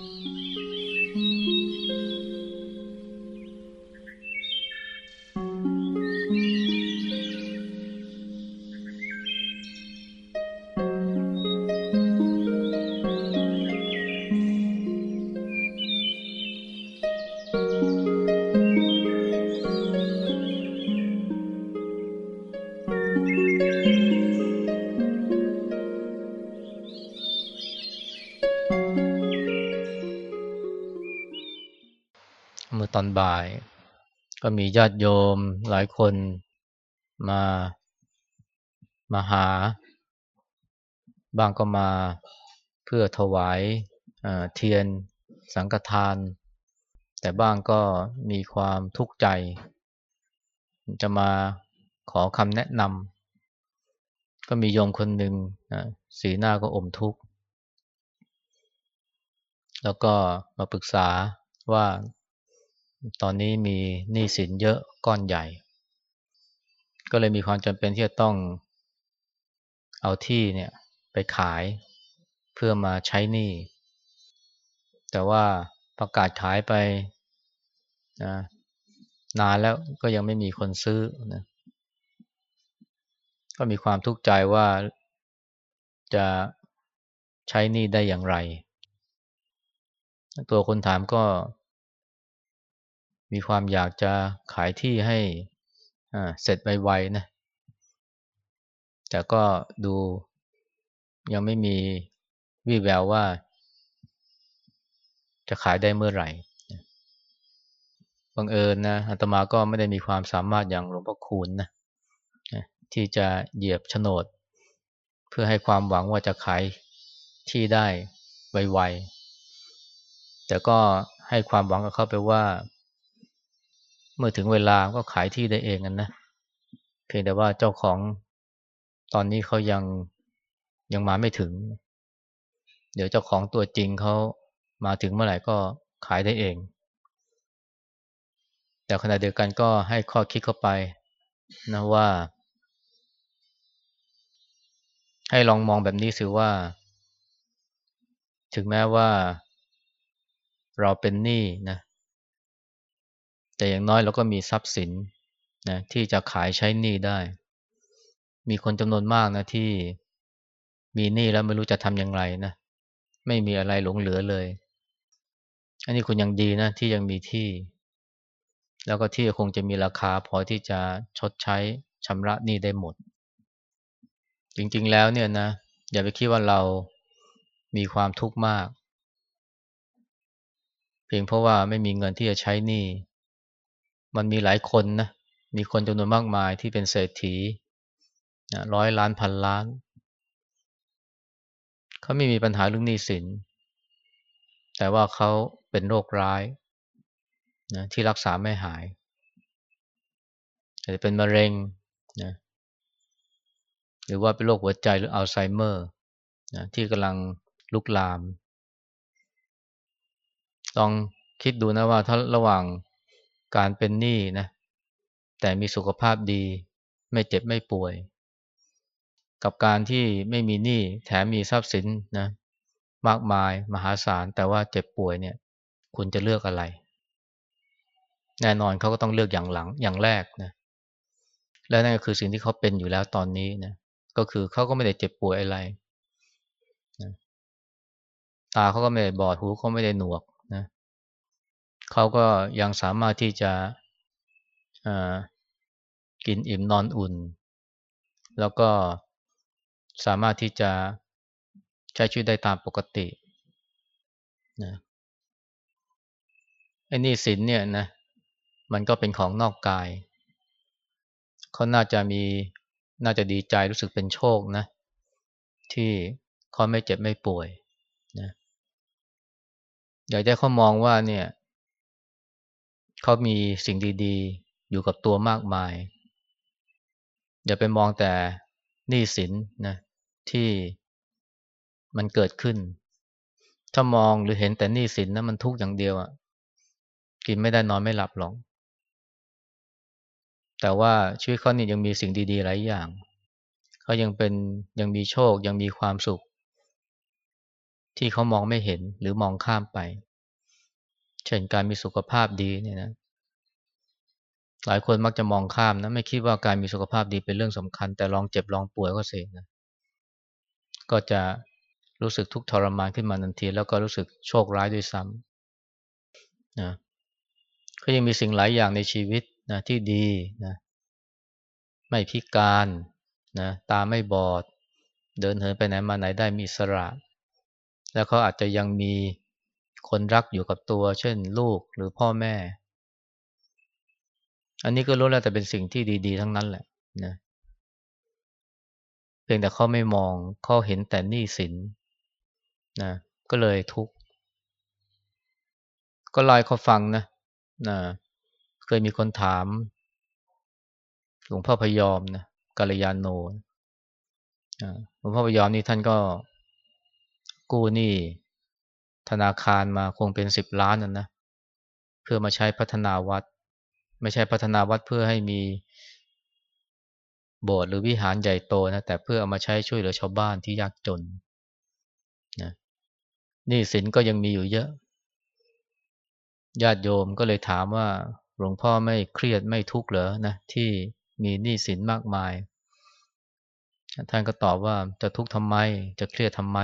เมีญาติโยมหลายคนมามาหา บางก็มาเพื่อถวายเทียนสังฆทาน แต่บ้างก็มีความทุกข์ใจ จะมาขอคำแนะนำก็มีโยมคนหนึ่งสีหน้าก็อมทุกข์ แล้วก็มาปรึกษาว่า ตอนนี้มีหนี้สินเยอะก้อนใหญ่ ก็เลยมีความจำเป็นที่จะต้องเอาที่เนี่ยไปขายเพื่อมาใช้หนี้ แต่ว่าประกาศขายไปนะนานแล้วก็ยังไม่มีคนซื้อนะก็มีความทุกข์ใจว่าจะใช้หนี้ได้อย่างไร ตัวคนถามก็ มีความอยากจะขายที่ให้เสร็จไวๆนะแต่ก็ดูยังไม่มีวี่แววว่า จะขายได้เมื่อไหร่บังเอิญนะอาตมาก็ไม่ได้มีความสามารถอย่างหลวงพ่อคูณนะที่จะเหยียบโฉนด เพื่อให้ความหวังว่าจะขายที่ได้ไวๆแต่ก็ให้ความหวังกับเขาไปว่า เมื่อถึงเวลาก็ขายที่ได้เองกันนะ เพียงแต่ว่าเจ้าของตอนนี้เขายังยังมาไม่ถึง เดี๋ยวเจ้าของตัวจริงเขามาถึงเมื่อไหร่ก็ขายได้เอง แต่ขณะเดียวกันก็ให้ข้อคิดเข้าไปนะว่า ให้ลองมองแบบนี้สิว่า ถึงแม้ว่าเราเป็นหนี้นะ แต่อย่างน้อยเราก็มีทรัพย์สินนะที่จะขายใช้หนี้ได้ มีคนจำนวนมากนะที่มีหนี้แล้วไม่รู้จะทำอย่างไรนะไม่มีอะไรหลงเหลือเลย อันนี้คุณยังดีนะที่ยังมีที่ แล้วก็ที่คงจะมีราคาพอที่จะชดใช้ชำระหนี้ได้หมด จริงๆแล้วเนี่ยนะ อย่าไปคิดว่าเรามีความทุกข์มาก เพียงเพราะว่าไม่มีเงินที่จะใช้หนี้ มันมีหลายคนนะ มีคนจำนวนมากมายที่เป็นเศรษฐีร้อยล้านพันล้าน เขาไม่มีปัญหาเรื่องหนี้สิน แต่ว่าเขาเป็นโรคร้ายนะที่รักษาไม่หาย อาจจะเป็นมะเร็งนะหรือว่าเป็นโรคหัวใจหรืออัลไซเมอร์นะที่กำลังลุกลาม ลองคิดดูนะว่าถ้าระหว่าง การเป็นหนี้นะแต่มีสุขภาพดี ไม่เจ็บไม่ป่วย กับการที่ไม่มีหนี้แถมมีทรัพย์สินนะมากมายมหาศาลแต่ว่าเจ็บป่วยเนี่ย คุณจะเลือกอะไร แน่นอนเขาก็ต้องเลือกอย่างหลังอย่างแรกนะและนั่นก็คือสิ่งที่เขาเป็นอยู่แล้วตอนนี้นะก็คือเขาก็ไม่ได้เจ็บป่วยอะไรนะตาเขาก็ไม่ได้บอดหูเขาไม่ได้หนวก เขาก็ยังสามารถที่จะกินอิ่มนอนอุ่น แล้วก็สามารถที่จะใช้ชีวิตได้ตามปกตินะไอ้นี่สินเนี่ยนะมันก็เป็นของนอกกาย เขาน่าจะมีน่าจะดีใจรู้สึกเป็นโชคนะ ที่เขาไม่เจ็บไม่ป่วยนะอยากให้เขามองว่าเนี่ย เขามีสิ่งดีๆ อยู่กับตัวมากมาย อย่าไปมองแต่หนี้สินนะที่มันเกิดขึ้น ถ้ามองหรือเห็นแต่หนี้สินนะมันทุกข์อย่างเดียวอะ่ะกินไม่ได้นอนไม่หลับหรอก แต่ว่าชีวิตเขานี่ยังมีสิ่งดีๆหลายอย่าง เขายังเป็นยังมีโชคยังมีความสุข ที่เขามองไม่เห็นหรือมองข้ามไป ช่นการมีสุขภาพดีเนี่ยนะหลายคนมักจะมองข้ามนะไม่คิดว่าการมีสุขภาพดีเป็นเรื่องสำคัญ แต่ลองเจ็บลองป่วยก็เสียนะก็จะรู้สึกทุกข์ทรมานขึ้นมาทันที แล้วก็รู้สึกโชคร้ายด้วยซ้ำนะก็ยังมีสิ่งหลายอย่างในชีวิตนะที่ดีนะไม่พิการนะตาไม่บอด เดินเหินไปไหนมาไหนได้มีสระ แล้วเขาอาจจะยังมี คนรักอยู่กับตัว เช่นลูกหรือพ่อแม่ อันนี้ก็รู้แล้วแต่เป็นสิ่งที่ดีๆ ทั้งนั้นแหละนะเพียงแต่เขาไม่มองเขาเห็นแต่หนี้สินนะก็เลยทุกข์ก็ลอยเขาฟังนะนะเคยมีคนถาม หลวงพ่อพยอมนะกัลยาณโนหลวงพ่อพยอมนี่ท่านก็กู้หนี้ ธนาคารมาคงเป็นสิบล้านนั่นนะเพื่อมาใช้พัฒนาวัด ไม่ใช่พัฒนาวัดเพื่อให้มีโบสถ์หรือวิหารใหญ่โตนะแต่เพื่อเอามาใช้ช่วยเหลือชาวบ้านที่ยากจนนะนี่สินก็ยังมีอยู่เยอะ ญาติโยมก็เลยถามว่าหลวงพ่อไม่เครียดไม่ทุกข์เหรอนะที่มีหนี้สินมากมาย ท่านก็ตอบว่าจะทุกข์ทำไม จะเครียดทำไม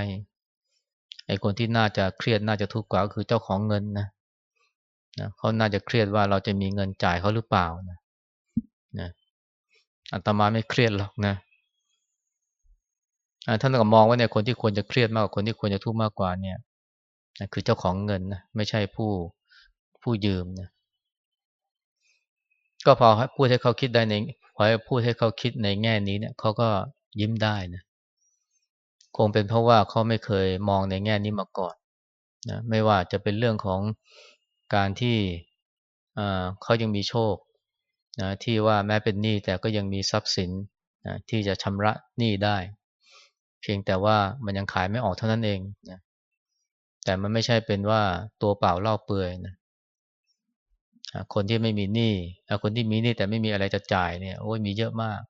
ไอ้คนที่น่าจะเครียดน่าจะทุกข์กว่าก็คือเจ้าของเงินนะนะเขาน่าจะเครียดว่าเราจะมีเงินจ่ายเขาหรือเปล่านะนะอัตมาไม่เครียดหรอกนะท่านก็มองว่าเนี่ยคนที่ควรจะเครียดมากกว่าคนที่ควรจะทุกข์มากกว่าเนี่ยนะคือเจ้าของเงินนะไม่ใช่ผู้ผู้ยืมนะก็พอพูดให้เขาคิดได้ในพอพูดให้เขาคิดในแง่นี้เนี่ยเขาก็ยิ้มได้นะ คงเป็นเพราะว่าเขาไม่เคยมองในแง่นี้มาก่อนนะไม่ว่าจะเป็นเรื่องของการที่เขายังมีโชคนะที่ว่าแม้เป็นหนี้แต่ก็ยังมีทรัพย์สินนะที่จะชำระหนี้ได้ เพียงแต่ว่ามันยังขายไม่ออกเท่านั้นเองนะแต่มันไม่ใช่เป็นว่าตัวเปล่าเล่าเปลือยนะคนที่ไม่มีหนี้คนที่มีหนี้แต่ไม่มีอะไรจะจ่ายเนี่ยโอ้ยมีเยอะมาก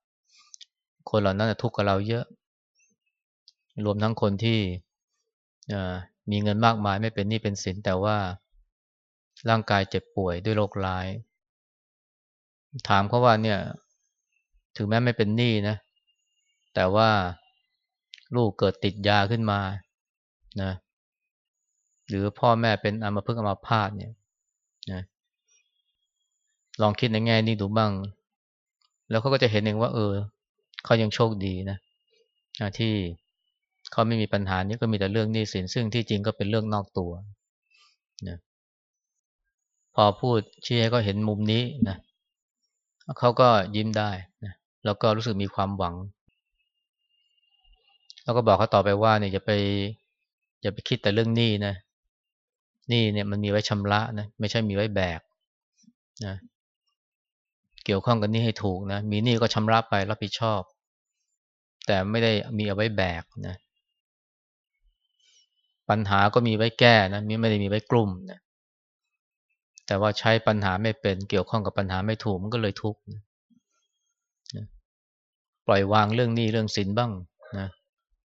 คนเหล่านั้นทุกข์กับเราเยอะ รวมทั้งคนที่มีเงินมากมายไม่เป็นหนี้เป็นสินแต่ว่าร่างกายเจ็บป่วยด้วยโรคร้าย ถามเขาว่าเนี่ยถึงแม้ไม่เป็นหนี้นะ แต่ว่าลูกเกิดติดยาขึ้นมานะหรือพ่อแม่เป็นอัมพฤกษ์อัมพาตเนี่ยนะลองคิดในแง่นี้ดูบ้าง แล้วเขาก็จะเห็นเองว่า เออเขายังโชคดีนะที่ เขาไม่มีปัญหานี้ก็มีแต่เรื่องหนี้สินซึ่งที่จริงก็เป็นเรื่องนอกตัวนะพอพูดชี้ให้เขาเห็นมุมนี้นะเขาก็ยิ้มได้นะแล้วก็รู้สึกมีความหวัง แล้วก็บอกเขาต่อไปว่าเนี่ยอย่าไปอย่าไปคิดแต่เรื่องหนี้นะหนี้เนี่ยมันมีไว้ชำระนะไม่ใช่มีไว้แบกนะเกี่ยวข้องกับนี้ให้ถูกนะมีหนี้ก็ชำระไปรับผิดชอบ แต่ไม่ได้มีเอาไว้แบกนะ ปัญหาก็มีไว้แก้นะมีไม่ได้มีไว้กลุ่มนะแต่ว่าใช้ปัญหาไม่เป็นเกี่ยวข้องกับปัญหาไม่ถูกมันก็เลยทุกข์นะปล่อยวางเรื่องหนี้เรื่องสินบ้างนะ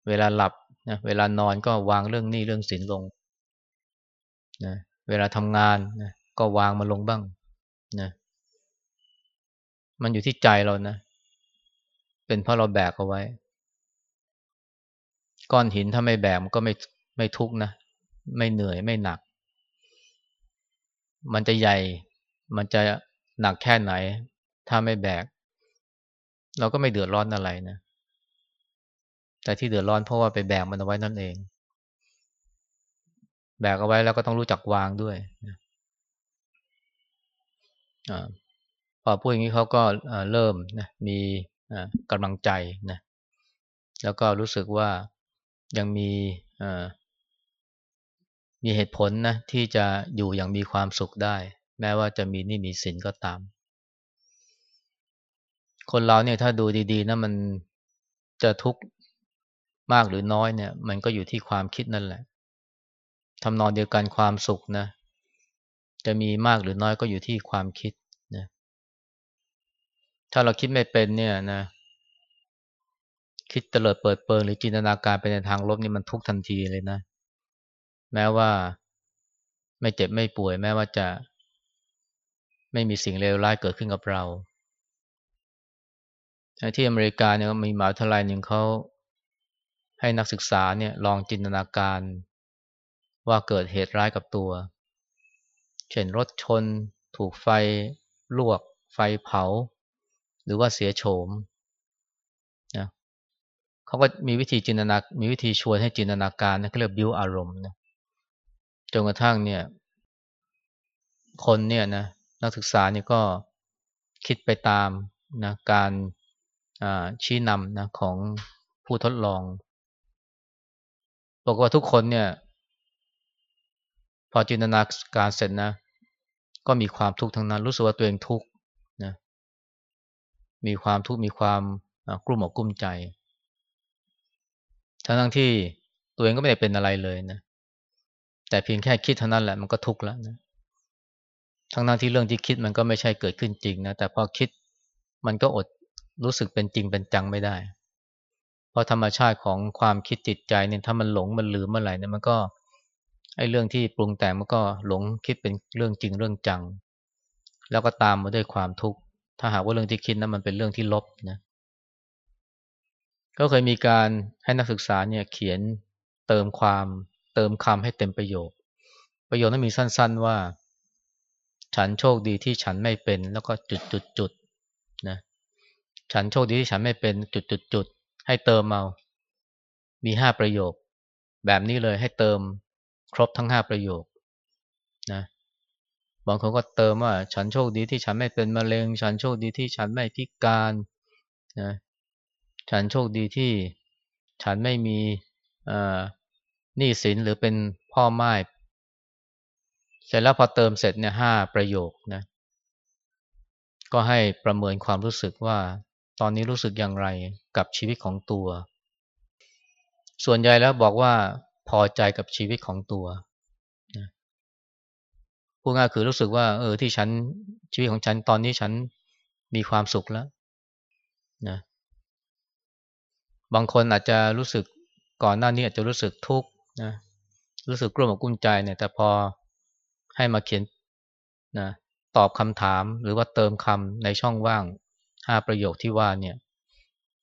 เวลาหลับนะเวลานอนก็วางเรื่องหนี้เรื่องสินลงนะเวลาทำงานนะก็วางมาลงบ้างนะมันอยู่ที่ใจเรานะ เป็นเพราะเราแบกเอาไว้ ก้อนหินถ้าไม่แบกมันก็ไม่ ไม่ทุกนะไม่เหนื่อยไม่หนัก มันจะใหญ่มันจะหนักแค่ไหน ถ้าไม่แบก เราก็ไม่เดือดร้อนอะไรนะ แต่ที่เดือดร้อนเพราะว่าไปแบกมันเอาไว้นั่นเอง แบกเอาไว้แล้วก็ต้องรู้จักวางด้วยนะพอพูดอย่างนี้เขาก็เริ่มนะมีกำลังใจนะแล้วก็รู้สึกว่ายังมี มีเหตุผลนะที่จะอยู่อย่างมีความสุขได้ แม้ว่าจะมีนี่มีสินก็ตาม คนเราเนี่ยถ้าดูดีๆนะมันจะทุกข์มากหรือน้อยเนี่ย มันก็อยู่ที่ความคิดนั่นแหละทำนองเดียวกันความสุขนะ จะมีมากหรือน้อยก็อยู่ที่ความคิดนะถ้าเราคิดไม่เป็นเนี่ยนะ คิดเตลิดเปิดเปิงหรือจินตนาการไปในทางลบนี่มันทุกทันทีเลยนะ แม้ว่าไม่เจ็บไม่ป่วย แม้ว่าจะ ไม่มีสิ่งเลวร้ายเกิดขึ้นกับเรา ที่อเมริกาเนี่ยมีมหาวิทยาลัยหนึ่งเขาให้นักศึกษาเนี่ยลองจินตนาการว่าเกิดเหตุร้ายกับตัว เช่นรถชน ถูกไฟลวก ไฟเผา หรือว่าเสียโฉมนะเขาก็มีวิธีจินตนา มีวิธีชวนให้จินตนาการนะเขาเรียกบิวอารมณ์นะ จนกระทั่งเนี่ย คนเนี่ยนะนักศึกษาเนี่ยก็คิดไปตามนะการชี้นำนะของผู้ทดลองบอกว่าทุกคนเนี่ย พอจินตนาการเสร็จนะ ก็มีความทุกข์ทั้งนั้น รู้สึกว่าตัวเองทุกข์นะมีความทุกข์มีความกลุ้มอกกลุ้มใจ ทั้งทั้งที่ตัวเองก็ไม่ได้เป็นอะไรเลยนะ แต่เพียงแค่คิดเท่านั้นแหละมันก็ทุกข์แล้วนะทั้งนั้นที่เรื่องที่คิดมันก็ไม่ใช่เกิดขึ้นจริงนะแต่พอคิดมันก็อดรู้สึกเป็นจริงเป็นจังไม่ได้ เพราะธรรมชาติของความคิดจิตใจเนี่ยถ้ามันหลงมันลืมเมื่อไหร่เนี่ยมันก็ไอ้เรื่องที่ปรุงแต่งมันก็หลงคิดเป็นเรื่องจริงเรื่องจัง แล้วก็ตามมาด้วยความทุกข์ถ้าหากว่าเรื่องที่คิดนั้นมันเป็นเรื่องที่ลบนะก็เคยมีการให้นักศึกษาเนี่ยเขียนเติมความ เติมคำให้เต็มประโยค ประโยคนั้นมีสั้น ๆว่า ฉันโชคดีที่ฉันไม่เป็น แล้วก็จุดจุดจุดนะฉันโชคดีที่ฉันไม่เป็นจุดจุดจุดให้เติมเอามีห้าประโยค แบบนี้เลยให้เติมครบทั้งห้าประโยคนะบางคนก็เติมว่า ฉันโชคดีที่ฉันไม่เป็นมะเร็ง ฉันโชคดีที่ฉันไม่พิการนะฉันโชคดีที่ฉันไม่มีอ่า หนี้สินหรือเป็นพ่อไม้เสร็จแล้วพอเติมเสร็จเนี่ยห้าประโยคนะ ก็ให้ประเมินความรู้สึกว่า ตอนนี้รู้สึกอย่างไรกับชีวิตของตัว ส่วนใหญ่แล้วบอกว่าพอใจกับชีวิตของตัวนะพูดง่ายคือรู้สึกว่า เออที่ฉันชีวิตของฉันตอนนี้ฉันมีความสุขแล้วนะบางคนอาจจะรู้สึกก่อนหน้านี้อาจจะรู้สึกทุกข์ นะรู้สึกกลุ้มกุ้มใจเนี่ย แต่พอให้มาเขียนนะตอบคำถามหรือว่าเติมคำในช่องว่างห้าประโยคที่ว่าเนี่ย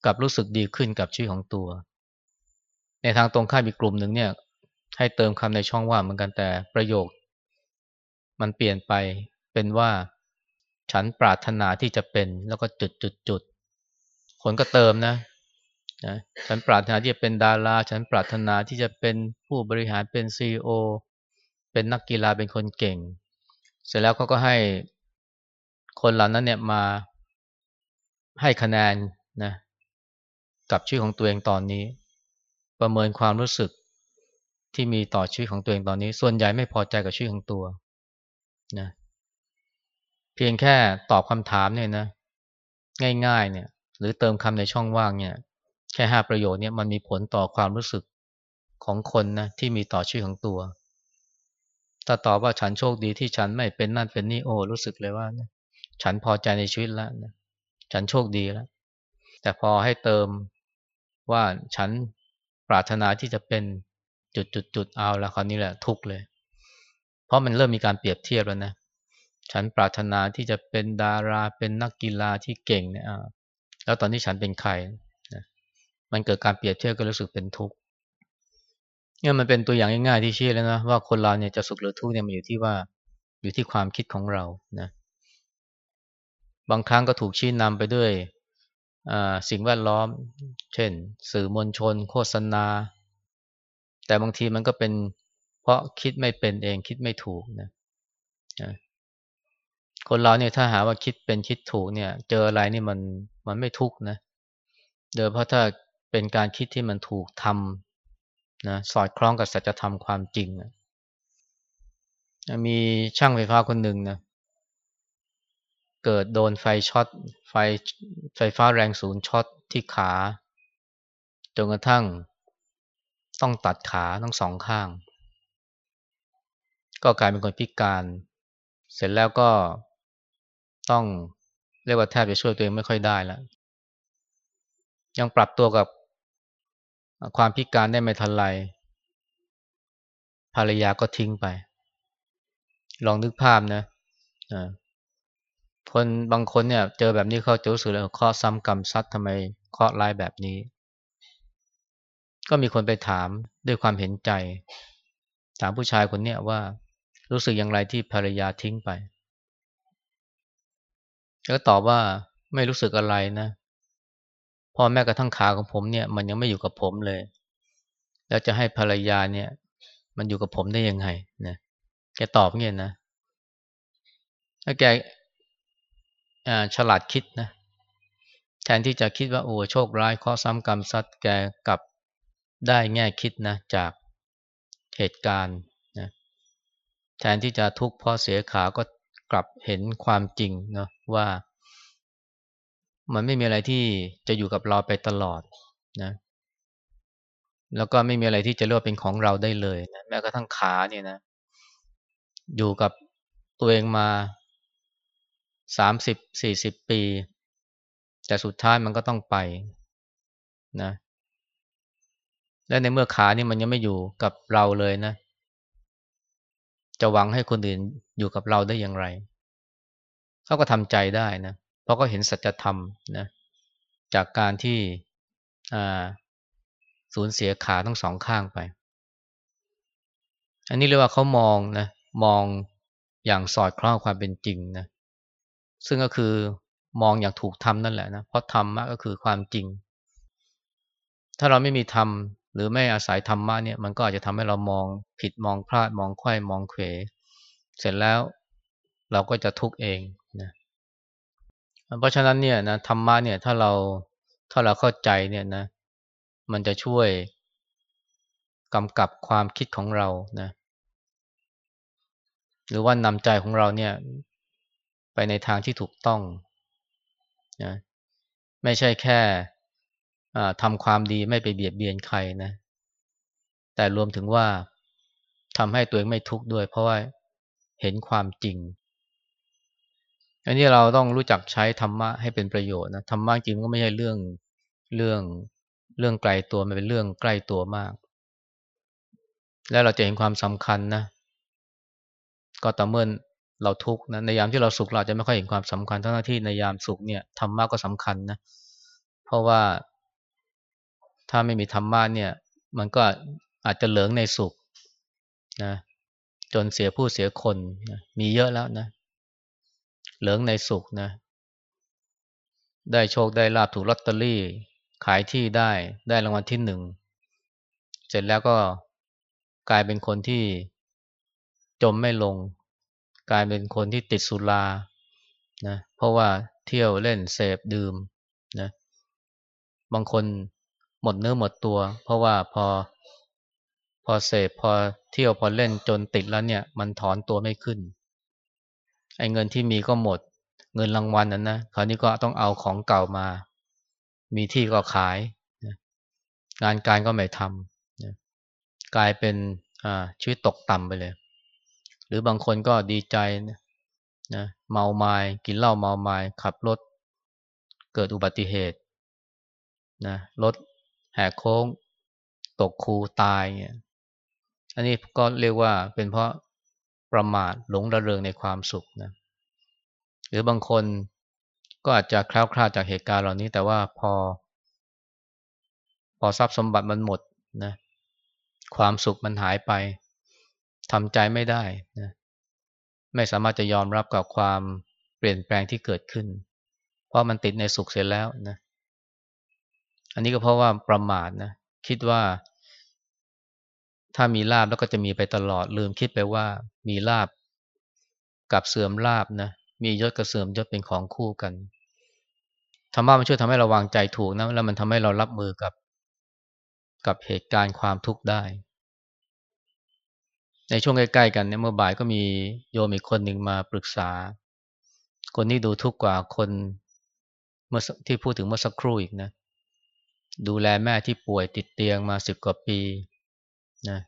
กับรู้สึกดีขึ้นกับชีวิตของตัว ในทางตรงข้ามอีกกลุ่มหนึ่งเนี่ย ให้เติมคำในช่องว่างเหมือนกันแต่ประโยค มันเปลี่ยนไปเป็นว่า ฉันปรารถนาที่จะเป็นแล้วก็จุดจุดจุดคนก็เติมนะ นะฉันปรารถนาที่จะเป็นดารา ฉันปรารถนาที่จะเป็นผู้บริหารเป็นซีอเป็นนักกีฬาเป็นคนเก่ง เสร็จแล้วเขาก็ให้คนเหล่านั้นเนี่ยมาให้คะแนนนะกับชื่อของตัวเองตอนนี้ ประเมินความรู้สึกที่มีต่อชีวิตของตัวเองตอนนี้ ส่วนใหญ่ไม่พอใจกับชีวิตของตัวนะเพียงแค่ตอบคำถามเนี่ยนะ ง่ายๆเนี่ย หรือเติมคำในช่องว่างเนี่ย ค่ห้าประโยชน์เนี่ยมันมีผลต่อความรู้สึกของคนนะที่มีต่อชีวิตของตัว ถ้าตอบว่าฉันโชคดีที่ฉันไม่เป็นนั่นเป็นนี่โอ้รู้สึกเลยว่า ฉันพอใจในชีวิตแล้วนะฉันโชคดีแล้ว แต่พอให้เติมว่าฉันปรารถนาที่จะเป็นจุดจุดจุดเอาแล้วคราวนี้แหละทุกเลย เพราะมันเริ่มมีการเปรียบเทียบแล้วนะ ฉันปรารถนาที่จะเป็นดาราเป็นนักกีฬาที่เก่งเนี่ยแล้วตอนที่ฉันเป็นใคร มันเกิดการเปรียบเทียบก็รู้สึกเป็นทุกข์เนี่ยมันเป็นตัวอย่างง่ายๆที่ชี้แล้วนะว่าคนเราเนี่ยจะสุขหรือทุกข์เนี่ยมันอยู่ที่ว่าอยู่ที่ความคิดของเรานะบางครั้งก็ถูกชี้นำไปด้วยสิ่งแวดล้อม เช่น สื่อมวลชน โฆษณา แต่บางทีมันก็เป็นเพราะคิดไม่เป็นเองคิดไม่ถูกนะคนเราเนี่ยถ้าหาว่าคิดเป็นคิดถูกเนี่ย เจออะไรนี่มันมันไม่ทุกข์นะเดี๋ยวเพราะถ้า เป็นการคิดที่มันถูกธรรมนะสอดคล้องกับสัจธรรมความจริงนะมีช่างไฟฟ้าคนหนึ่งนะเกิดโดนไฟช็อตไฟไฟฟ้าแรงสูงช็อตที่ขาจนกระทั่งต้องตัดขาทั้งสองข้าง ก็กลายเป็นคนพิการ เสร็จแล้วก็ต้องเรียกว่าแทบจะช่วยตัวเองไม่ค่อยได้แล้วยังปรับตัวกับ ความพิการได้ไม่ทันไรภรรยาก็ทิ้งไป ลองนึกภาพนะคนบางคนเนี่ย เจอแบบนี้เขาจะรู้สึกเลยข้อซ้ำกรรมซัดทำไมข้อร้ายแบบนี้ ก็มีคนไปถามด้วยความเห็นใจ ถามผู้ชายคนเนี้ยว่า รู้สึกอย่างไรที่ภรรยาทิ้งไปก็ตอบว่าไม่รู้สึกอะไรนะ พ่อแม่กระทั่งขาของผมเนี่ย มันยังไม่อยู่กับผมเลย แล้วจะให้ภรรยาเนี่ย มันอยู่กับผมได้ยังไงนะแกตอบเงี้ยนะถ้าแกฉลาดคิดนะแทนที่จะคิดว่าโอ้โชคร้ายข้อซ้ำกรรมซัดแกกลับได้แง่คิดนะจากเหตุการณ์นะแทนที่จะทุกข์เพราะเสียขาก็กลับเห็นความจริงเนาะว่า มันไม่มีอะไรที่จะอยู่กับเราไปตลอดนะแล้วก็ไม่มีอะไรที่จะเรียกเป็นของเราได้เลยนะแม้กระทั่งขาเนี่ยนะ อยู่กับตัวเองมาสามสิบสี่สิบปี แต่สุดท้ายมันก็ต้องไปนะ และในเมื่อขานี่มันยังไม่อยู่กับเราเลยนะ จะหวังให้คนอื่นอยู่กับเราได้อย่างไร เขาก็ทำใจได้นะเพราะก็เห็นสัจธรรมนะจากการที่สูญเสียขาทั้งสองข้างไป อันนี้เรียกว่าเขามองนะมองอย่างสอดคล้องความเป็นจริงนะซึ่งก็คือมองอย่างถูกทำนั่นแหละนะเพราะธรรมะก็คือความจริง ถ้าเราไม่มีธรรมหรือไม่อาศัยธรรมะเนี่ยมันก็อาจจะทำให้เรามองผิดมองพลาดมองไข้มองเขวเสร็จแล้วเราก็จะทุกข์เอง เพราะฉะนั้นเนี่ยนะธรรมะเนี่ยถ้าเราถ้าเราเข้าใจเนี่ยนะ มันจะช่วยกำกับความคิดของเรานะ หรือว่านำใจของเราเนี่ย ไปในทางที่ถูกต้องนะไม่ใช่แค่ทำความดีไม่ไปเบียดเบียนใครนะ แต่รวมถึงว่าทำให้ตัวเองไม่ทุกข์ด้วย เพราะว่าเห็นความจริง อันนี้เราต้องรู้จักใช้ธรรมะให้เป็นประโยชน์นะธรรมะจริงก็ไม่ใช่เรื่องเรื่องเรื่องไกลตัวมันเป็นเรื่องใกล้ตัวมาก และเราจะเห็นความสำคัญนะ ก็ต่อเมื่อเราทุกข์นะในยามที่เราสุขเราจะไม่ค่อยเห็นความสำคัญทั้งที่ในยามสุขเนี่ยธรรมะก็สำคัญนะ เพราะว่าถ้าไม่มีธรรมะเนี่ย มันก็อาจจะเหลืองในสุขนะจนเสียผู้เสียคนนะมีเยอะแล้วนะ เหลืองในสุขนะ ได้โชคได้ลาบถูกลอตเตอรี่ ขายที่ได้ได้รางวัลที่หนึ่ง เสร็จแล้วก็กลายเป็นคนที่จมไม่ลง กลายเป็นคนที่ติดสุรานะเพราะว่าเที่ยวเล่นเสพดื่มนะบางคนหมดเนื้อหมดตัว เพราะว่าพอพอเสพพอเที่ยวพอเล่นจนติดแล้วเนี่ย มันถอนตัวไม่ขึ้น ไอ้เงินที่มีก็หมด เงินรางวัลนั้นนะคราวนี้ก็ต้องเอาของเก่ามา มีที่ก็ขายนะงานการก็ไม่ทำนะกลายเป็นชีวิตตกต่ำไปเลย หรือบางคนก็ดีใจนะนะเมาไมา้กินเหล้าเมาไมา้ขับรถ เกิดอุบัติเหตุนะรถแหกโค้ง ตกคูตายเนี่ยอันนี้ก็เรียกว่าเป็นเพราะ ประมาทหลงระเริงในความสุขนะหรือบางคนก็อาจจะคล้าวคลาดจากเหตุการณ์เหล่านี้ แต่ว่าพอ พอทรัพย์สมบัติมันหมดนะความสุขมันหายไปทำใจไม่ได้นะไม่สามารถจะยอมรับกับความเปลี่ยนแปลงที่เกิดขึ้น เพราะมันติดในสุขเสร็จแล้วนะอันนี้ก็เพราะว่าประมาทนะคิดว่า ถ้ามีลาบแล้วก็จะมีไปตลอดลืมคิดไปว่ามีลาบกับเสื่อมลาบนะมียศกับเสื่อมยศเป็นของคู่กันธรรมะมันช่วยทำให้เราวางใจถูกนะแล้วมันทำให้เรารับมือกับ กับเหตุการณ์ความทุกข์ได้ ในช่วงใกล้ๆกันเนี่ยเมื่อบ่ายก็มีโยมอีกคนหนึ่งมาปรึกษา คนนี้ดูทุกข์กว่าคนเมื่อที่พูดถึงเมื่อสักครู่อีกนะ ดูแลแม่ที่ป่วยติดเตียงมาสิบกว่าปี นะ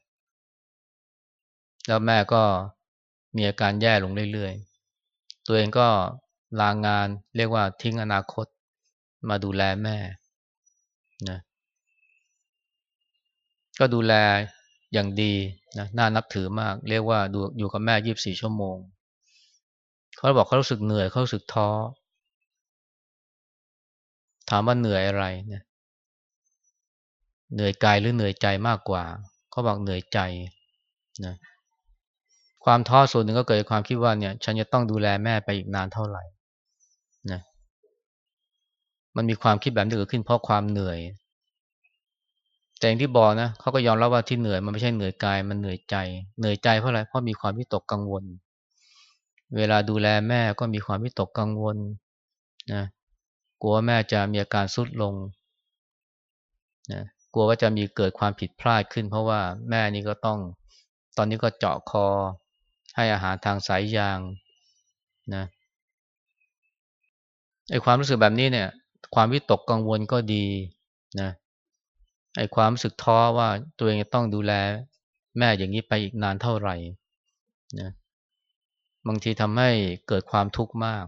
แล้วแม่ก็มีอาการแย่ลงเรื่อยๆ ตัวเองก็ลางงานเรียกว่าทิ้งอนาคตมาดูแลแม่นะก็ดูแลอย่างดีนะน่านับถือมาก เรียกว่าดูอยู่กับแม่ยีิบสี่ชั่วโมง เขาบอกเขารู้สึกเหนื่อยเขารู้สึกท้อ ถามว่าเหนื่อยอะไรเนี่ยเหนื่อยกายหรือเหนื่อยใจมากกว่า เขาบอกเหนื่อยใจนะความท้อส่วนหนึ่งก็เกิดจากความคิดว่าเนี่ย ฉันจะต้องดูแลแม่ไปอีกนานเท่าไหร่นะมันมีความคิดแบบนี้เกิดขึ้นเพราะความเหนื่อย แต่อย่างที่บอกนะเขาก็ยอมรับว่าที่เหนื่อยมันไม่ใช่เหนื่อยกาย มันเหนื่อยใจ เหนื่อยใจเพราะอะไรเพราะมีความวิตกกังวล เวลาดูแลแม่ก็มีความวิตกกังวลนะกลัวแม่จะมีอาการสุดลงนะ กลัวว่าจะมีเกิดความผิดพลาดขึ้น เพราะว่าแม่นี่ก็ต้อง ตอนนี้ก็เจาะคอ ให้อาหารทางสายยางนะไอความรู้สึกแบบนี้เนี่ย ความวิตกกังวลก็ดีนะไอความรู้สึกท้อว่าตัวเองจะต้องดูแล แม่อย่างนี้ไปอีกนานเท่าไหร่นะบางทีทำให้เกิดความทุกข์มาก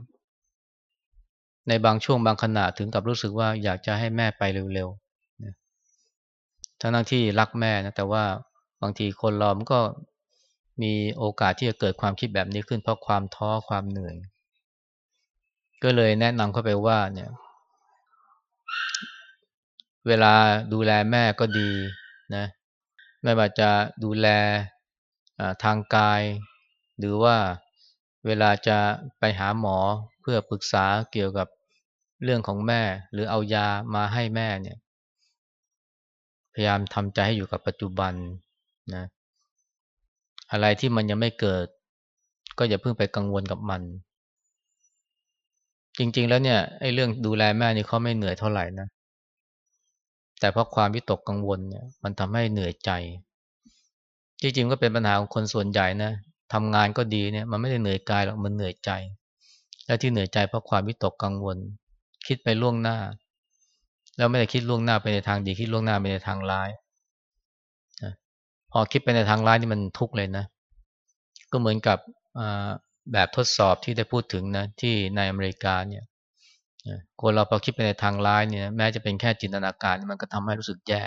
ในบางช่วงบางขณะถึงกับรู้สึกว่าอยากจะให้แม่ไปเร็ว ทั้งที่รักแม่นะแต่ว่าบางทีคนเรามันก็มีโอกาสที่จะเกิดความคิดแบบนี้ขึ้นเพราะความท้อความเหนื่อย ก็เลยแนะนำเข้าไปว่าเนี่ย เวลาดูแลแม่ก็ดีนะไม่ว่าจะดูแลทางกาย หรือว่าเวลาจะไปหาหมอเพื่อปรึกษาเกี่ยวกับเรื่องของแม่ หรือเอายามาให้แม่เนี่ย พยายามทำใจให้อยู่กับปัจจุบันนะอะไรที่มันยังไม่เกิด ก็อย่าเพิ่งไปกังวลกับมัน จริง ๆ แล้วเนี่ยไอ้เรื่องดูแลแม่นี่เขาไม่เหนื่อยเท่าไหร่นะ แต่เพราะความวิตกกังวลเนี่ย มันทำให้เหนื่อยใจ จริงๆก็เป็นปัญหาของคนส่วนใหญ่นะทำงานก็ดีเนี่ย มันไม่ได้เหนื่อยกายหรอกมันเหนื่อยใจ และที่เหนื่อยใจเพราะความวิตกกังวล คิดไปล่วงหน้า แล้วไม่ได้คิดล่วงหน้าไปในทางดีคิดล่วงหน้าไปในทางร้ายพอคิดไปในทางร้ายนี่มันทุกข์เลยนะ ก็เหมือนกับแบบทดสอบที่ได้พูดถึงนะที่ในอเมริกาเนี่ยคนเราพอคิดไปในทางร้ายเนี่ยแม้จะเป็นแค่จินตนาการมันก็ทำให้รู้สึกแย่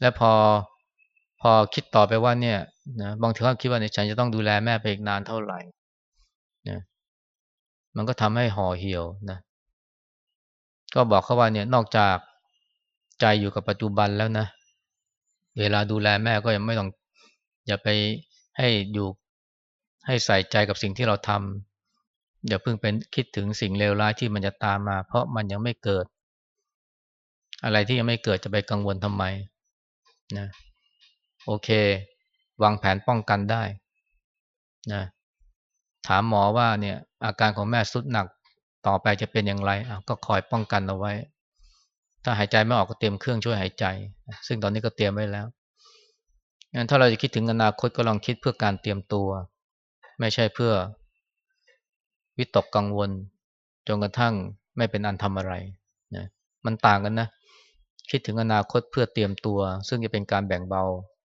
และพอพอคิดต่อไปว่าเนี่ยนะบางทีก็คิดว่าในฉันจะต้องดูแลแม่ไปอีกนานเท่าไหร่นะมันก็ทำให้ห่อเหี่ยวนะ ก็บอกเขาว่าเนี่ยนอกจากใจอยู่กับปัจจุบันแล้วนะ เวลาดูแลแม่ก็ยังไม่ต้องอย่าไปให้อยู่ให้ใส่ใจกับสิ่งที่เราทำอย่าเพิ่งเป็นคิดถึงสิ่งเลวร้ายที่มันจะตามมา เพราะมันยังไม่เกิด อะไรที่ยังไม่เกิดจะไปกังวลทำไมนะโอเค วางแผนป้องกันได้นะถามหมอว่าเนี่ยอาการของแม่สุดหนัก ต่อไปจะเป็นอย่างไรก็คอยป้องกันเอาไว้ ถ้าหายใจไม่ออกก็เตรียมเครื่องช่วยหายใจ ซึ่งตอนนี้ก็เตรียมไว้แล้วงั้นถ้าเราจะคิดถึงอนาคตก็ลองคิดเพื่อการเตรียมตัว ไม่ใช่เพื่อ วิตกกังวลจนกระทั่งไม่เป็นอันทำอะไรนะมันต่างกันนะ คิดถึงอนาคตเพื่อเตรียมตัว ซึ่งจะเป็นการแบ่งเบา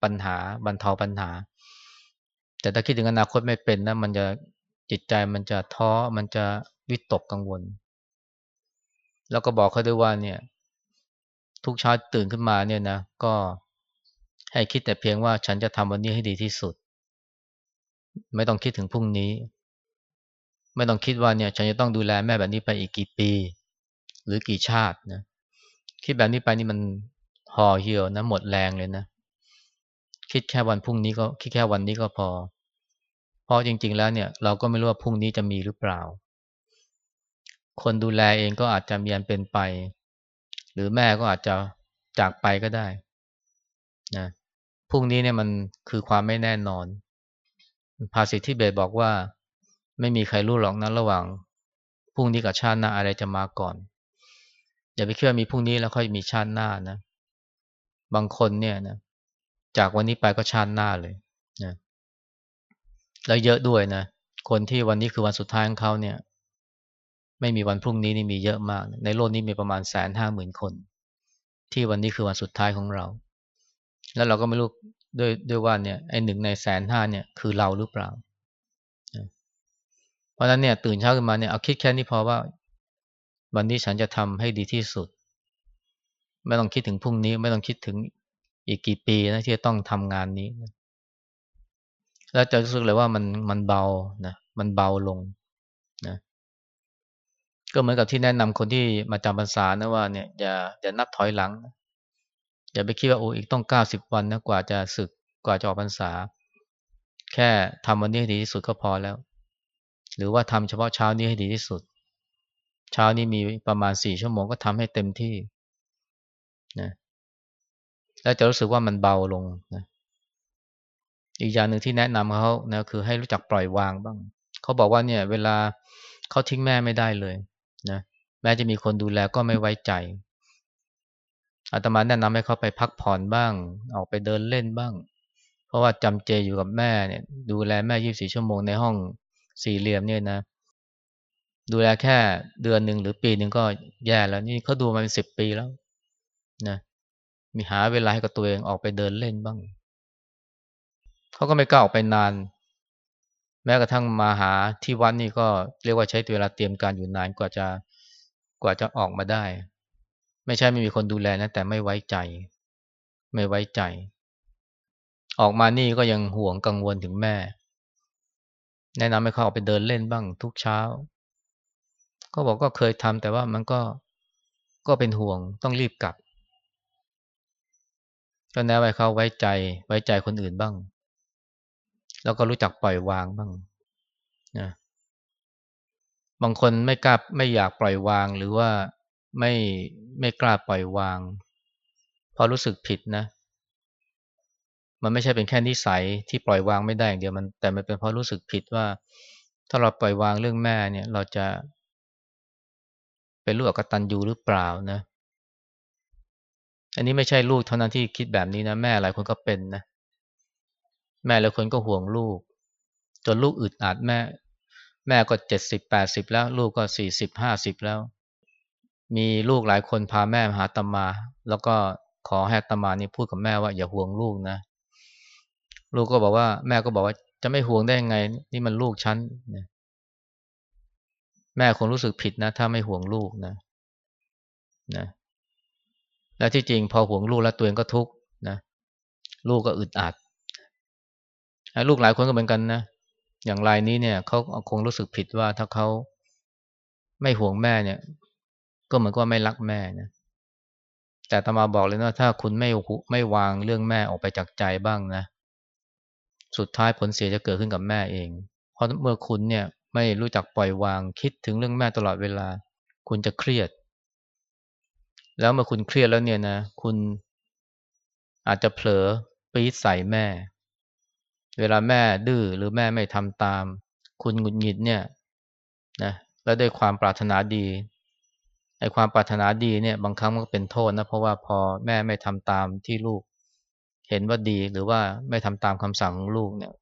ปัญหาบรรเทาปัญหา แต่ถ้าคิดถึงอนาคตไม่เป็นนะมันจะจิตใจมันจะท้อมันจะ วิตกกังวล แล้วก็บอกเขาด้วยว่าเนี่ย ทุกเช้าตื่นขึ้นมาเนี่ยนะ ก็ให้คิดแต่เพียงว่าฉันจะทำวันนี้ให้ดีที่สุด ไม่ต้องคิดถึงพรุ่งนี้ ไม่ต้องคิดว่าเนี่ย ฉันจะต้องดูแลแม่แบบนี้ไปอีกกี่ปี หรือกี่ชาตินะคิดแบบนี้ไปนี่มันห่อเหี่ยวนะ หมดแรงเลยนะ คิดแค่วันพรุ่งนี้ก็คิดแค่วันนี้ก็พอ เพราะจริง ๆ แล้วเนี่ย เราก็ไม่รู้ว่าพรุ่งนี้จะมีหรือเปล่า คนดูแลเองก็อาจจะมีอันเป็นไป หรือแม่ก็อาจจะจากไปก็ได้นะพรุ่งนี้เนี่ยมันคือความไม่แน่นอน ภาษิตที่เบสบอกว่า ไม่มีใครรู้หรอกนะระหว่างพรุ่งนี้กับชาติหน้าอะไรจะมาก่อน อย่าไปคิดว่ามีพรุ่งนี้แล้วค่อยมีชาติหน้านะ บางคนเนี่ยนะจากวันนี้ไปก็ชาติหน้าเลยนะแล้วเยอะด้วยนะคนที่วันนี้คือวันสุดท้ายของเขาเนี่ย ไม่มีวันพรุ่งนี้นี่มีเยอะมาก ในโลกนี้มีประมาณแสนห้าหมื่นคน ที่วันนี้คือวันสุดท้ายของเรา แล้วเราก็ไม่รู้ด้วยด้วยว่าเนี่ยไอหนึ่งในแสนห้าเนี่ยคือเราหรือเปล่า เพราะนั้นเนี่ยตื่นเช้าขึ้นมาเนี่ยเอาคิดแค่นี้พอว่า วันนี้ฉันจะทำให้ดีที่สุด ไม่ต้องคิดถึงพรุ่งนี้ ไม่ต้องคิดถึงอีกกี่ปีนะที่จะต้องทำงานนี้นะแล้วจะรู้สึกเลยว่ามันมันเบานะมันเบาลง ก็เหมือนกับที่แนะนำคนที่มาจำพรรษานะว่าเนี่ยอย่าอย่านับถอยหลัง อย่าไปคิดว่าโอ้อีกต้องเก้าสิบวันนะกว่าจะศึกกว่าจะออกพรรษา แค่ทำวันนี้ให้ดีที่สุดก็พอแล้ว หรือว่าทำเฉพาะเช้านี้ให้ดีที่สุด เช้านี้มีประมาณสี่ชั่วโมงก็ทำให้เต็มที่นะแล้วจะรู้สึกว่ามันเบาลงนะอีกอย่างหนึ่งที่แนะนำเขานะคือให้รู้จักปล่อยวางบ้าง เขาบอกว่าเนี่ย เวลาเขาทิ้งแม่ไม่ได้เลย แม้จะมีคนดูแลก็ไม่ไว้ใจอาตมาแนะนำให้เขาไปพักผ่อนบ้าง ออกไปเดินเล่นบ้าง เพราะว่าจำเจอยู่กับแม่เนี่ย ดูแลแม่ยี่สี่ชั่วโมงในห้องสี่เหลี่ยมเนี่ยนะ ดูแลแค่เดือนหนึ่งหรือปีหนึ่งก็แย่แล้วนี่เขาดูมาเป็นสิบปีแล้วนะมีหาเวลาให้กับตัวเองออกไปเดินเล่นบ้างเขาก็ไม่กล้าออกไปนาน แม้กระทั่งมาหาที่วัดนี่ก็เรียกว่าใช้เวลาเตรียมการอยู่นานกว่าจะ กว่าจะออกมาได้ ไม่ใช่ไม่มีคนดูแลนะ แต่ไม่ไว้ใจ ไม่ไว้ใจ ออกมานี่ก็ยังห่วงกังวลถึงแม่ แนะนำให้เขาออกไปเดินเล่นบ้างทุกเช้า ก็บอกก็เคยทำแต่ว่ามันก็ก็เป็นห่วงต้องรีบกลับก็แนะไว้เขาไว้ใจไว้ใจคนอื่นบ้าง แล้วก็รู้จักปล่อยวางบ้างนะ บางคนไม่กล้าไม่อยากปล่อยวางหรือว่าไม่ไม่กล้าปล่อยวางเพราะรู้สึกผิดนะ มันไม่ใช่เป็นแค่นิสัยที่ปล่อยวางไม่ได้อย่างเดียวมัน แต่มันเป็นเพราะรู้สึกผิดว่า ถ้าเราปล่อยวางเรื่องแม่เนี่ย เราจะ เป็นลูกอกตันยูหรือเปล่านะ อันนี้ไม่ใช่ลูกเท่านั้นที่คิดแบบนี้นะแม่หลายคนก็เป็นนะแม่หลายคนก็ห่วงลูก จนลูกอึดอัดแม่ แม่ก็เจ็ดสิบแปดสิบแล้ว ลูกก็สี่สิบห้าสิบแล้ว มีลูกหลายคนพาแม่มาหาตมา แล้วก็ขอให้ตมานี่พูดกับแม่ว่าอย่าห่วงลูกนะ ลูกก็บอกว่าแม่ก็บอกว่าจะไม่ห่วงได้ยังไง นี่มันลูกฉันนะแม่คงรู้สึกผิดนะ ถ้าไม่ห่วงลูกนะนะและที่จริงพอห่วงลูกแล้วตัวเองก็ทุกข์นะ ลูกก็อึดอัดลูกหลายคนก็เหมือนกันนะ อย่างรายนี้เนี่ยเขาคงรู้สึกผิดว่าถ้าเขาไม่ห่วงแม่เนี่ย ก็เหมือนกับไม่รักแม่นะแต่ตมาบอกเลยนะถ้าคุณไม่ไม่วางเรื่องแม่ออกไปจากใจบ้างนะ สุดท้ายผลเสียจะเกิดขึ้นกับแม่เอง เพราะเมื่อคุณเนี่ยไม่รู้จักปล่อยวางคิดถึงเรื่องแม่ตลอดเวลา คุณจะเครียด แล้วเมื่อคุณเครียดแล้วเนี่ยนะ คุณอาจจะเผลอปี๊ดใส่แม่ เวลาแม่ดื้อหรือแม่ไม่ทำตาม คุณหงุดหงิดเนี่ยนะแล้วด้วยความปรารถนาดีไอ้ความปรารถนาดีเนี่ยบางครั้งมันก็เป็นโทษนะเพราะว่าพอแม่ไม่ทำตามที่ลูก เห็นว่าดีหรือว่าไม่ทำตามคำสั่งลูกเนี่ย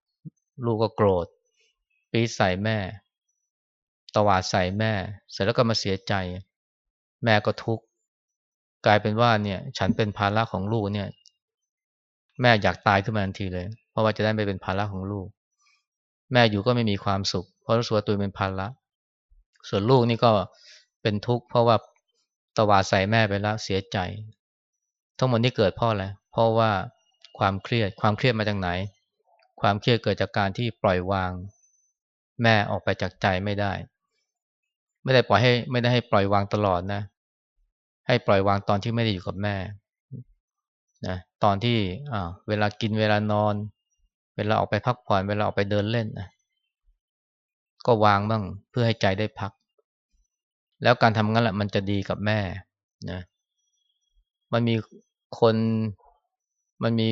ลูกก็โกรธปี๊ดใส่แม่ตวาดใส่แม่ เสร็จแล้วก็มาเสียใจ แม่ก็ทุกข์กลายเป็นว่าเนี่ย ฉันเป็นภาระของลูกเนี่ย แม่อยากตายขึ้นมาทันทีเลย เพราะว่าจะได้ไม่เป็นภาระของลูก แม่อยู่ก็ไม่มีความสุข เพราะรู้สึกว่าตัวเป็นภาระส่วนลูกนี่ก็เป็นทุกข์เพราะว่าตวาดใส่แม่ไปแล้วเสียใจ ทั้งหมดนี้เกิดเพราะอะไรเพราะว่าความเครียดความเครียดมาจากไหน ความเครียดเกิดจากการที่ปล่อยวาง แม่ออกไปจากใจไม่ได้ ไม่ได้ปล่อยให้ไม่ได้ให้ปล่อยวางตลอดนะ ให้ปล่อยวางตอนที่ไม่ได้อยู่กับแม่นะตอนที่เวลากินเวลานอน เวลาออกไปพักผ่อนเวลาออกไปเดินเล่นนะก็วางบ้างเพื่อให้ใจได้พัก แล้วการทำงั้นแหละมันจะดีกับแม่นะมันมีคนมันมี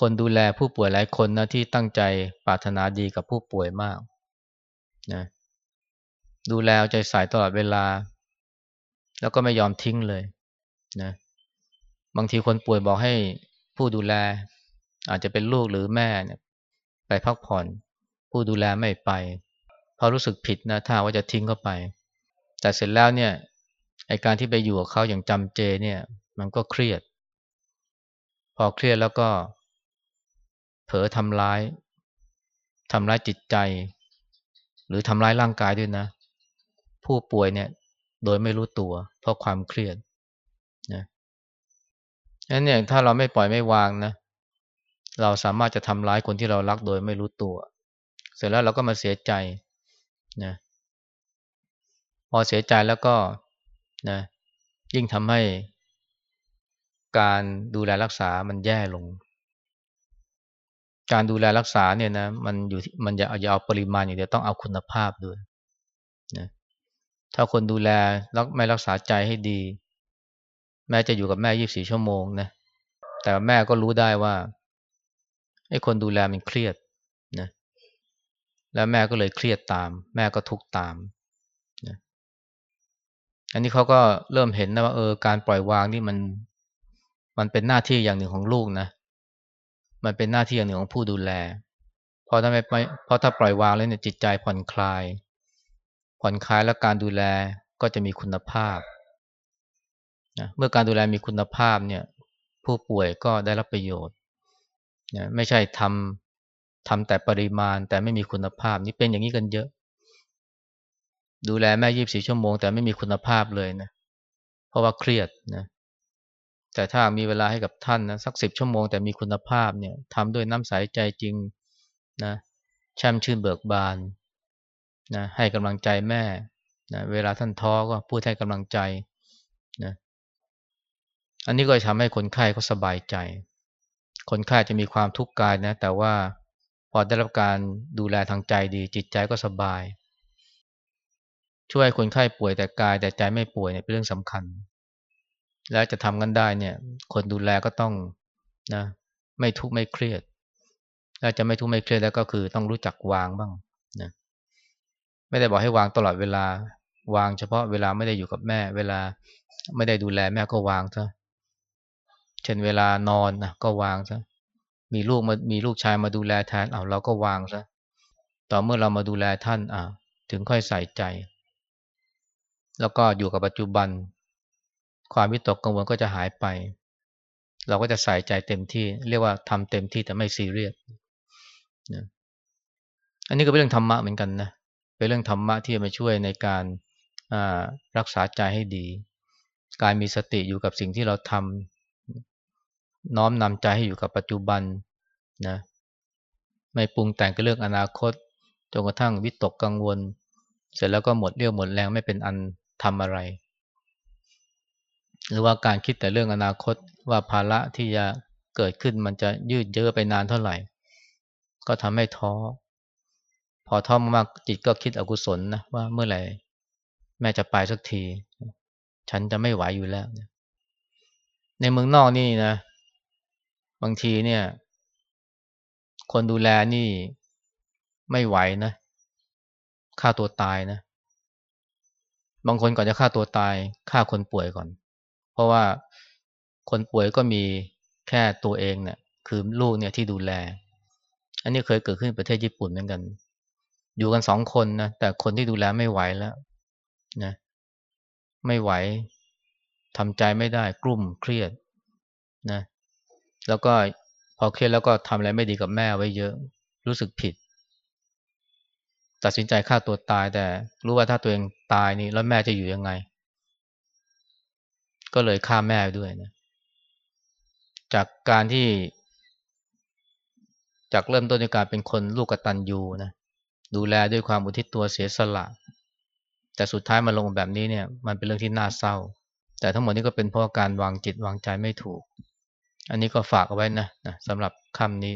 คนดูแลผู้ป่วยหลายคนนะที่ตั้งใจปรารถนาดีกับผู้ป่วยมากนะดูแลเอาใจใส่ตลอดเวลา แล้วก็ไม่ยอมทิ้งเลยนะบางทีคนป่วยบอกให้ผู้ดูแล อาจจะเป็นลูกหรือแม่เนี่ยไปพักผ่อน ผู้ดูแลไม่ไปเพราะรู้สึกผิดนะถ้าว่าจะทิ้งเขาไป แต่เสร็จแล้วเนี่ยไอการที่ไปอยู่กับเขาอย่างจำเจเนี่ย มันก็เครียด พอเครียดแล้วก็ เผลอทำร้ายทำร้ายจิตใจ หรือทำร้ายร่างกายด้วยนะ ผู้ป่วยเนี่ยโดยไม่รู้ตัว เพราะความเครียดนะนั้นเนี่ยถ้าเราไม่ปล่อยไม่วางนะ เราสามารถจะทำร้ายคนที่เรารักโดยไม่รู้ตัว เสร็จแล้วเราก็มาเสียใจนะพอเสียใจแล้วก็นะยิ่งทำให้การดูแลรักษามันแย่ลง การดูแลรักษาเนี่ยนะมันอยู่มันจะเอาปริมาณอย่างเดียวต้องเอาคุณภาพด้วยนะถ้าคนดูแลรักไม่รักษาใจให้ดี แม้จะอยู่กับแม่ยี่บสี่ชั่วโมงนะแต่แม่ก็รู้ได้ว่า ไอ้คนดูแลมันเครียดนะแล้วแม่ก็เลยเครียดตาม แม่ก็ทุกตามนะอันนี้เขาก็เริ่มเห็นนะว่าเออการปล่อยวางนี่มัน มันเป็นหน้าที่อย่างหนึ่งของลูกนะ มันเป็นหน้าที่อย่างหนึ่งของผู้ดูแลเพราะถ้าไม่เพราะถ้าปล่อยวางแล้วเนี่ยจิตใจผ่อนคลาย ผ่อนคลายแล้วการดูแลก็จะมีคุณภาพนะเมื่อการดูแลมีคุณภาพเนี่ย ผู้ป่วยก็ได้รับประโยชน์ นะไม่ใช่ทำทำแต่ปริมาณแต่ไม่มีคุณภาพ นี่เป็นอย่างนี้กันเยอะ ดูแลแม่ยีบสี่ชั่วโมง แต่ไม่มีคุณภาพเลยนะ เพราะว่าเครียดนะแต่ถ้ามีเวลาให้กับท่านนะสักสิบชั่วโมงแต่มีคุณภาพเนี่ยทำด้วยน้ำใสใจจริงนะแช่มชื่นเบิกบานนะให้กำลังใจแม่นะเวลาท่านท้อก็พูดให้กำลังใจนะอันนี้ก็จะทำให้คนไข้เขาสบายใจ คนไข้จะมีความทุกข์กายนะ แต่ว่าพอได้รับการดูแลทางใจดี จิตใจก็สบาย ช่วยคนไข้ป่วยแต่กายแต่ใจไม่ป่วยเนี่ยเป็นเรื่องสำคัญ แล้วจะทำกันได้เนี่ย คนดูแลก็ต้องนะไม่ทุกข์ไม่เครียดแล้วจะไม่ทุกข์ไม่เครียดแล้วก็คือต้องรู้จักวางบ้างนะไม่ได้บอกให้วางตลอดเวลา วางเฉพาะเวลาไม่ได้อยู่กับแม่ เวลาไม่ได้ดูแลแม่ก็วางซะ เช่นเวลานอนนะก็วางซะมีลูกมามีลูกชายมาดูแลแทนเอาเราก็วางซะต่อเมื่อเรามาดูแลท่านอ่าถึงค่อยใส่ใจ แล้วก็อยู่กับปัจจุบัน ความวิตกกังวลก็จะหายไป เราก็จะใส่ใจเต็มที่ เรียกว่าทำเต็มที่แต่ไม่ซีเรียสนะอันนี้ก็เป็นเรื่องธรรมะเหมือนกันนะเป็นเรื่องธรรมะที่จะมาช่วยในการรักษาใจให้ดี การมีสติอยู่กับสิ่งที่เราทำ น้อมนำใจให้อยู่กับปัจจุบันนะไม่ปรุงแต่งกับเรื่องอนาคตจนกระทั่งวิตกกังวล เสร็จแล้วก็หมดเรี่ยวหมดแรงไม่เป็นอันทำอะไร หรือว่าการคิดแต่เรื่องอนาคตว่าภาระที่จะเกิดขึ้นมันจะยืดเยื้อไปนานเท่าไหร่ ก็ทำให้ท้อ พอท้อมากจิตก็คิดอกุศลนะว่าเมื่อไหร่แม่จะไปสักที ฉันจะไม่ไหวอยู่แล้ว ในเมืองนอกนี่นะ บางทีเนี่ย คนดูแลนี่ไม่ไหวนะฆ่าตัวตายนะ บางคนก่อนจะฆ่าตัวตายฆ่าคนป่วยก่อน เพราะว่าคนป่วยก็มีแค่ตัวเองเนี่ยคือลูกเนี่ยที่ดูแล อันนี้เคยเกิดขึ้นประเทศญี่ปุ่นเหมือนกัน อยู่กันสองคนนะแต่คนที่ดูแลไม่ไหวแล้วนะไม่ไหวทำใจไม่ได้กลุ่มเครียดนะ แล้วก็พอเครียดแล้วก็ทำอะไรไม่ดีกับแม่ไว้เยอะ รู้สึกผิด ตัดสินใจฆ่าตัวตายแต่ รู้ว่าถ้าตัวเองตายนี่แล้วแม่จะอยู่ยังไง ก็เลยฆ่าแม่ด้วยนะ จากการที่ จากเริ่มต้นในการเป็นคนลูกกตัญญูนะดูแลด้วยความอุทิศตัวเสียสละ แต่สุดท้ายมาลงแบบนี้เนี่ย มันเป็นเรื่องที่น่าเศร้า แต่ทั้งหมดนี้ก็เป็นเพราะการวางจิตวางใจไม่ถูก อันนี้ก็ฝากเอาไว้นะนะสำหรับคำนี้